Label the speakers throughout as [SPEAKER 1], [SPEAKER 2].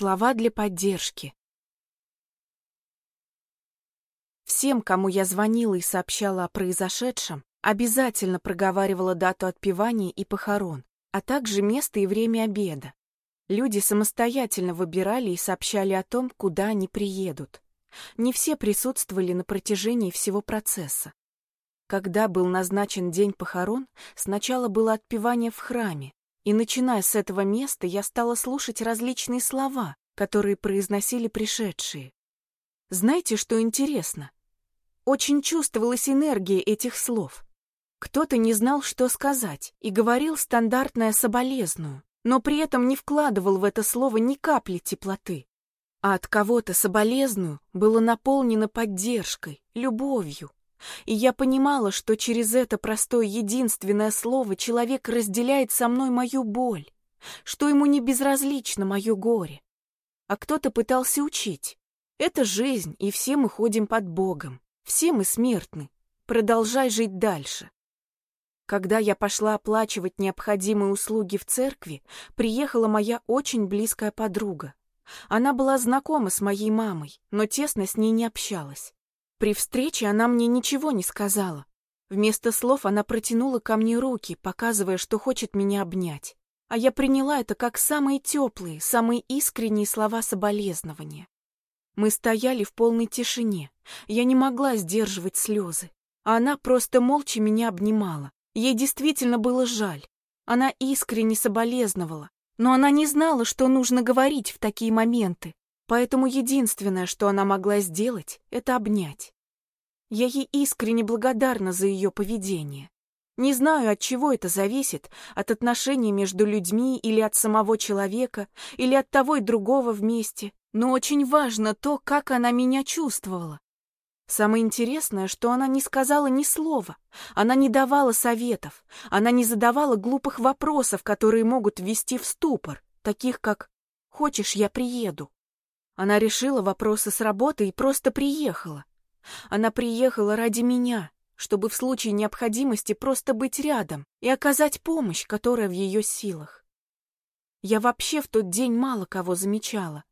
[SPEAKER 1] Слова для поддержки. Всем, кому я звонила и сообщала о произошедшем, обязательно проговаривала дату отпевания и похорон, а также место и время обеда. Люди самостоятельно выбирали и сообщали о том, куда они приедут. Не все присутствовали на протяжении всего процесса. Когда был назначен день похорон, сначала было отпевание в храме, и начиная с этого места я стала слушать различные слова, которые произносили пришедшие. Знаете, что интересно? Очень чувствовалась энергия этих слов. Кто-то не знал, что сказать, и говорил стандартное соболезную, но при этом не вкладывал в это слово ни капли теплоты. А от кого-то соболезную было наполнено поддержкой, любовью, и я понимала, что через это простое единственное слово человек разделяет со мной мою боль, что ему не безразлично мое горе. А кто-то пытался учить. Это жизнь, и все мы ходим под Богом. Все мы смертны. Продолжай жить дальше. Когда я пошла оплачивать необходимые услуги в церкви, приехала моя очень близкая подруга. Она была знакома с моей мамой, но тесно с ней не общалась. При встрече она мне ничего не сказала. Вместо слов она протянула ко мне руки, показывая, что хочет меня обнять. А я приняла это как самые теплые, самые искренние слова соболезнования. Мы стояли в полной тишине. Я не могла сдерживать слезы. А она просто молча меня обнимала. Ей действительно было жаль. Она искренне соболезновала. Но она не знала, что нужно говорить в такие моменты. Поэтому единственное, что она могла сделать, это обнять. Я ей искренне благодарна за ее поведение. Не знаю, от чего это зависит, от отношений между людьми или от самого человека, или от того и другого вместе, но очень важно то, как она меня чувствовала. Самое интересное, что она не сказала ни слова, она не давала советов, она не задавала глупых вопросов, которые могут ввести в ступор, таких как «Хочешь, я приеду?» Она решила вопросы с работы и просто приехала. Она приехала ради меня, чтобы в случае необходимости просто быть рядом и оказать помощь, которая в ее силах. Я вообще в тот день мало кого замечала.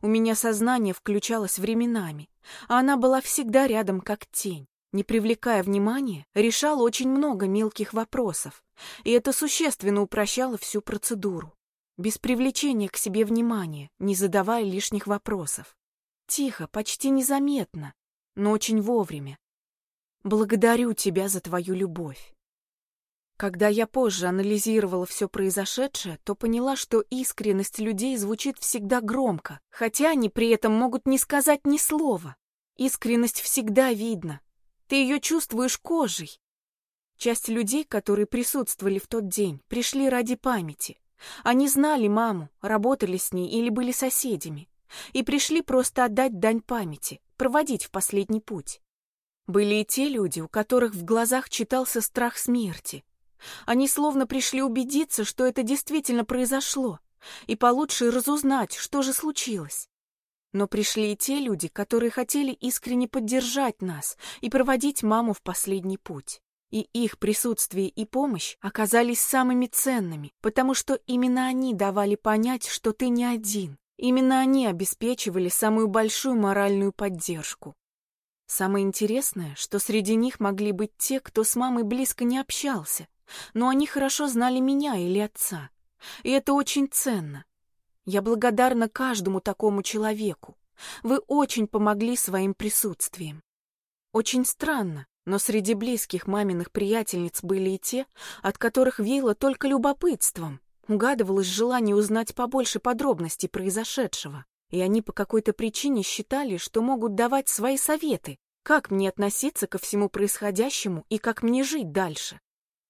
[SPEAKER 1] У меня сознание включалось временами, а она была всегда рядом как тень. Не привлекая внимания, решала очень много мелких вопросов, и это существенно упрощало всю процедуру без привлечения к себе внимания, не задавая лишних вопросов. Тихо, почти незаметно, но очень вовремя. Благодарю тебя за твою любовь. Когда я позже анализировала все произошедшее, то поняла, что искренность людей звучит всегда громко, хотя они при этом могут не сказать ни слова. Искренность всегда видно. Ты ее чувствуешь кожей. Часть людей, которые присутствовали в тот день, пришли ради памяти. Они знали маму, работали с ней или были соседями, и пришли просто отдать дань памяти, проводить в последний путь. Были и те люди, у которых в глазах читался страх смерти. Они словно пришли убедиться, что это действительно произошло, и получше разузнать, что же случилось. Но пришли и те люди, которые хотели искренне поддержать нас и проводить маму в последний путь и их присутствие и помощь оказались самыми ценными, потому что именно они давали понять, что ты не один. Именно они обеспечивали самую большую моральную поддержку. Самое интересное, что среди них могли быть те, кто с мамой близко не общался, но они хорошо знали меня или отца. И это очень ценно. Я благодарна каждому такому человеку. Вы очень помогли своим присутствием. Очень странно, но среди близких маминых приятельниц были и те, от которых веяло только любопытством. Угадывалось желание узнать побольше подробностей произошедшего, и они по какой-то причине считали, что могут давать свои советы, как мне относиться ко всему происходящему и как мне жить дальше.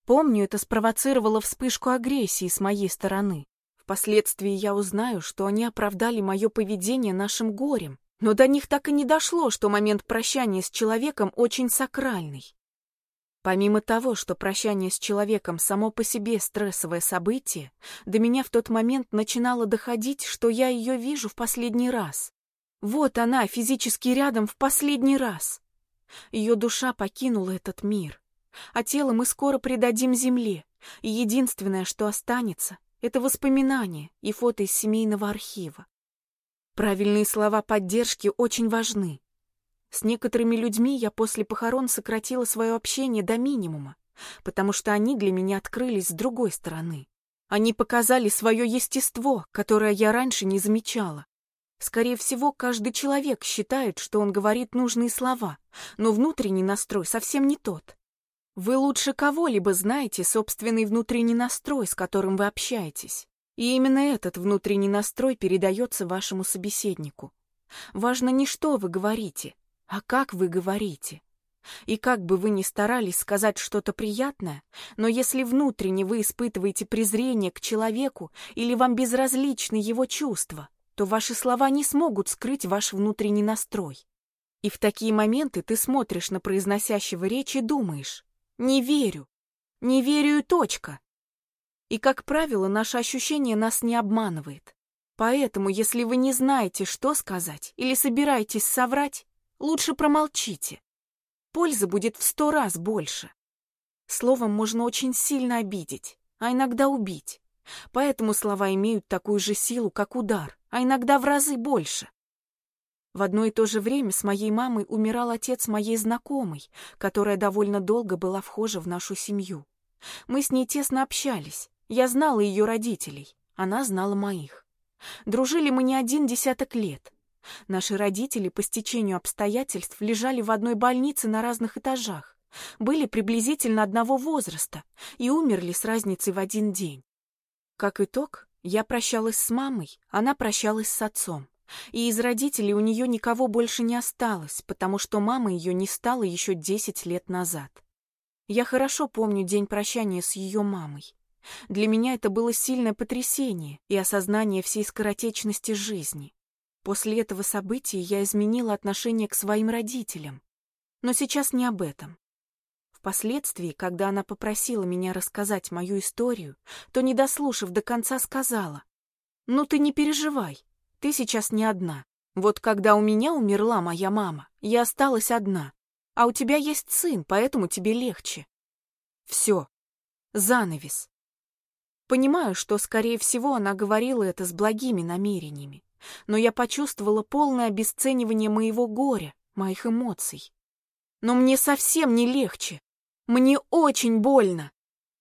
[SPEAKER 1] Помню, это спровоцировало вспышку агрессии с моей стороны. Впоследствии я узнаю, что они оправдали мое поведение нашим горем, но до них так и не дошло, что момент прощания с человеком очень сакральный. Помимо того, что прощание с человеком само по себе стрессовое событие, до меня в тот момент начинало доходить, что я ее вижу в последний раз. Вот она, физически рядом, в последний раз. Ее душа покинула этот мир, а тело мы скоро предадим земле, и единственное, что останется, это воспоминания и фото из семейного архива. Правильные слова поддержки очень важны. С некоторыми людьми я после похорон сократила свое общение до минимума, потому что они для меня открылись с другой стороны. Они показали свое естество, которое я раньше не замечала. Скорее всего, каждый человек считает, что он говорит нужные слова, но внутренний настрой совсем не тот. Вы лучше кого-либо знаете собственный внутренний настрой, с которым вы общаетесь. И именно этот внутренний настрой передается вашему собеседнику. Важно не что вы говорите, а как вы говорите. И как бы вы ни старались сказать что-то приятное, но если внутренне вы испытываете презрение к человеку или вам безразличны его чувства, то ваши слова не смогут скрыть ваш внутренний настрой. И в такие моменты ты смотришь на произносящего речь и думаешь «не верю», «не верю» и точка. И, как правило, наше ощущение нас не обманывает. Поэтому, если вы не знаете, что сказать, или собираетесь соврать, лучше промолчите. Пользы будет в сто раз больше. Словом можно очень сильно обидеть, а иногда убить. Поэтому слова имеют такую же силу, как удар, а иногда в разы больше. В одно и то же время с моей мамой умирал отец моей знакомой, которая довольно долго была вхожа в нашу семью. Мы с ней тесно общались, я знала ее родителей, она знала моих. Дружили мы не один десяток лет. Наши родители по стечению обстоятельств лежали в одной больнице на разных этажах, были приблизительно одного возраста и умерли с разницей в один день. Как итог, я прощалась с мамой, она прощалась с отцом. И из родителей у нее никого больше не осталось, потому что мама ее не стала еще десять лет назад. Я хорошо помню день прощания с ее мамой. Для меня это было сильное потрясение и осознание всей скоротечности жизни. После этого события я изменила отношение к своим родителям. Но сейчас не об этом. Впоследствии, когда она попросила меня рассказать мою историю, то, не дослушав до конца, сказала, «Ну ты не переживай, ты сейчас не одна. Вот когда у меня умерла моя мама, я осталась одна, а у тебя есть сын, поэтому тебе легче». Все. Занавес. Понимаю, что, скорее всего, она говорила это с благими намерениями, но я почувствовала полное обесценивание моего горя, моих эмоций. Но мне совсем не легче. Мне очень больно.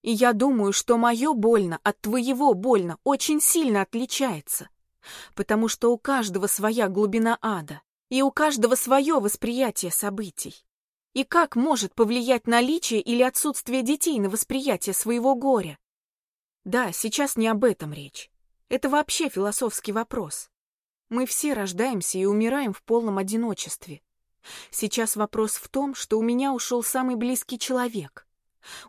[SPEAKER 1] И я думаю, что мое больно от твоего больно очень сильно отличается. Потому что у каждого своя глубина ада, и у каждого свое восприятие событий. И как может повлиять наличие или отсутствие детей на восприятие своего горя? Да, сейчас не об этом речь. Это вообще философский вопрос. Мы все рождаемся и умираем в полном одиночестве. Сейчас вопрос в том, что у меня ушел самый близкий человек.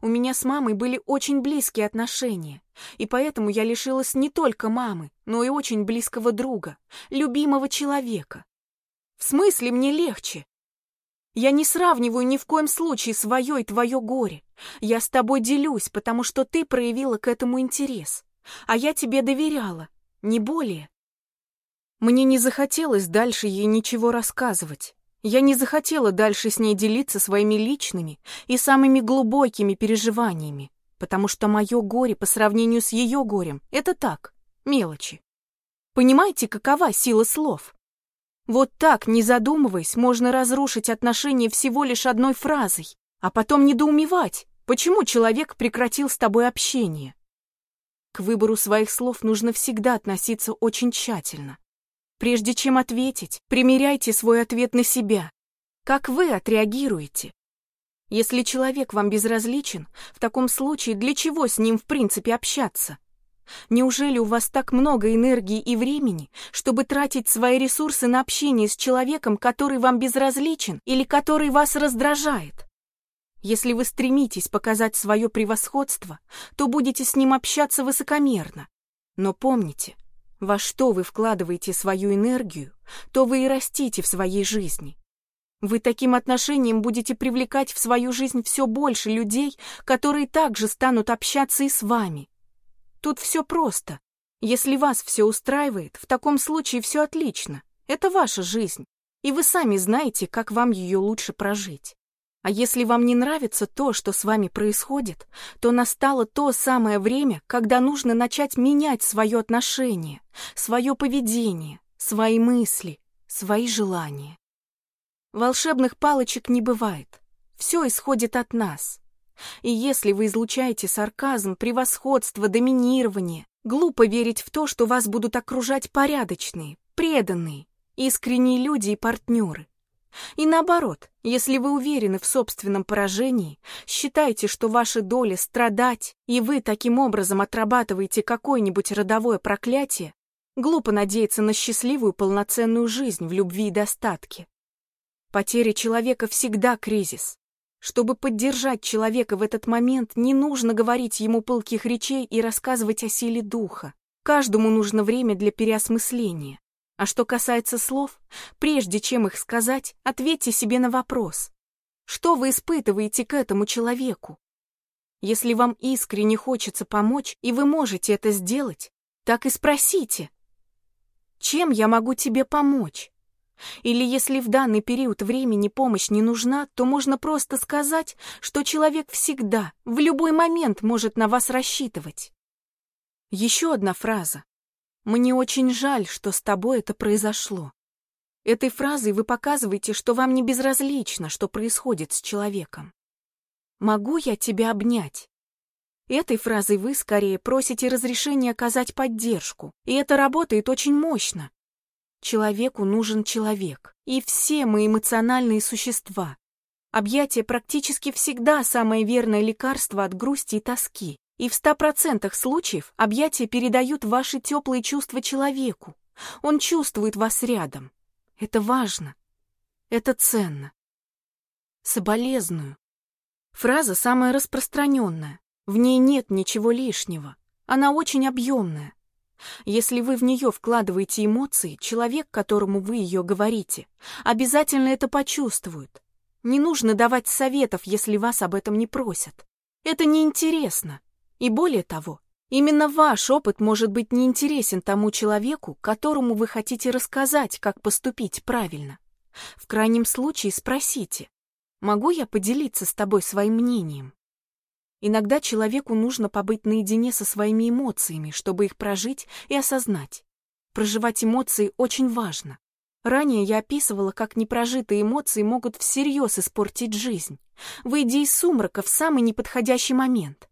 [SPEAKER 1] У меня с мамой были очень близкие отношения, и поэтому я лишилась не только мамы, но и очень близкого друга, любимого человека. В смысле мне легче? Я не сравниваю ни в коем случае свое и твое горе. Я с тобой делюсь, потому что ты проявила к этому интерес. А я тебе доверяла, не более. Мне не захотелось дальше ей ничего рассказывать. Я не захотела дальше с ней делиться своими личными и самыми глубокими переживаниями, потому что мое горе по сравнению с ее горем — это так, мелочи. Понимаете, какова сила слов? Вот так, не задумываясь, можно разрушить отношения всего лишь одной фразой, а потом недоумевать, почему человек прекратил с тобой общение. К выбору своих слов нужно всегда относиться очень тщательно. Прежде чем ответить, примеряйте свой ответ на себя. Как вы отреагируете? Если человек вам безразличен, в таком случае для чего с ним в принципе общаться? Неужели у вас так много энергии и времени, чтобы тратить свои ресурсы на общение с человеком, который вам безразличен или который вас раздражает? Если вы стремитесь показать свое превосходство, то будете с ним общаться высокомерно. Но помните, во что вы вкладываете свою энергию, то вы и растите в своей жизни. Вы таким отношением будете привлекать в свою жизнь все больше людей, которые также станут общаться и с вами. Тут все просто. Если вас все устраивает, в таком случае все отлично. Это ваша жизнь, и вы сами знаете, как вам ее лучше прожить. А если вам не нравится то, что с вами происходит, то настало то самое время, когда нужно начать менять свое отношение, свое поведение, свои мысли, свои желания. Волшебных палочек не бывает. Все исходит от нас. И если вы излучаете сарказм, превосходство, доминирование, глупо верить в то, что вас будут окружать порядочные, преданные, искренние люди и партнеры. И наоборот, если вы уверены в собственном поражении, считаете, что ваша доля страдать, и вы таким образом отрабатываете какое-нибудь родовое проклятие, глупо надеяться на счастливую полноценную жизнь в любви и достатке. Потеря человека всегда кризис. Чтобы поддержать человека в этот момент, не нужно говорить ему пылких речей и рассказывать о силе духа. Каждому нужно время для переосмысления. А что касается слов, прежде чем их сказать, ответьте себе на вопрос. Что вы испытываете к этому человеку? Если вам искренне хочется помочь, и вы можете это сделать, так и спросите. Чем я могу тебе помочь? Или если в данный период времени помощь не нужна, то можно просто сказать, что человек всегда, в любой момент может на вас рассчитывать. Еще одна фраза. Мне очень жаль, что с тобой это произошло. Этой фразой вы показываете, что вам не безразлично, что происходит с человеком. Могу я тебя обнять? Этой фразой вы скорее просите разрешения оказать поддержку, и это работает очень мощно. Человеку нужен человек, и все мы эмоциональные существа. Объятие практически всегда самое верное лекарство от грусти и тоски. И в ста процентах случаев объятия передают ваши теплые чувства человеку. Он чувствует вас рядом. Это важно. Это ценно. Соболезную. Фраза самая распространенная. В ней нет ничего лишнего. Она очень объемная. Если вы в нее вкладываете эмоции, человек, которому вы ее говорите, обязательно это почувствует. Не нужно давать советов, если вас об этом не просят. Это неинтересно. И более того, именно ваш опыт может быть неинтересен тому человеку, которому вы хотите рассказать, как поступить правильно. В крайнем случае спросите, могу я поделиться с тобой своим мнением? Иногда человеку нужно побыть наедине со своими эмоциями, чтобы их прожить и осознать. Проживать эмоции очень важно. Ранее я описывала, как непрожитые эмоции могут всерьез испортить жизнь, выйдя из сумрака в самый неподходящий момент.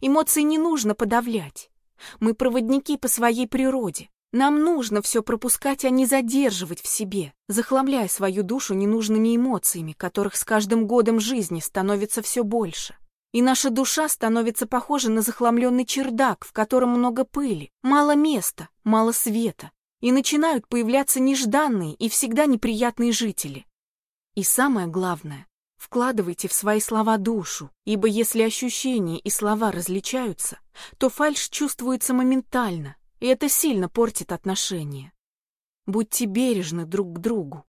[SPEAKER 1] Эмоции не нужно подавлять. Мы проводники по своей природе. Нам нужно все пропускать, а не задерживать в себе, захламляя свою душу ненужными эмоциями, которых с каждым годом жизни становится все больше. И наша душа становится похожа на захламленный чердак, в котором много пыли, мало места, мало света, и начинают появляться нежданные и всегда неприятные жители. И самое главное, Вкладывайте в свои слова душу, ибо если ощущения и слова различаются, то фальшь чувствуется моментально, и это сильно портит отношения. Будьте бережны друг к другу.